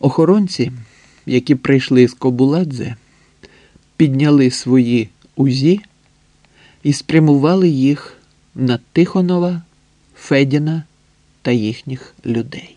Охоронці, які прийшли з Кобуладзе, підняли свої узі і спрямували їх на Тихонова, Федіна та їхніх людей.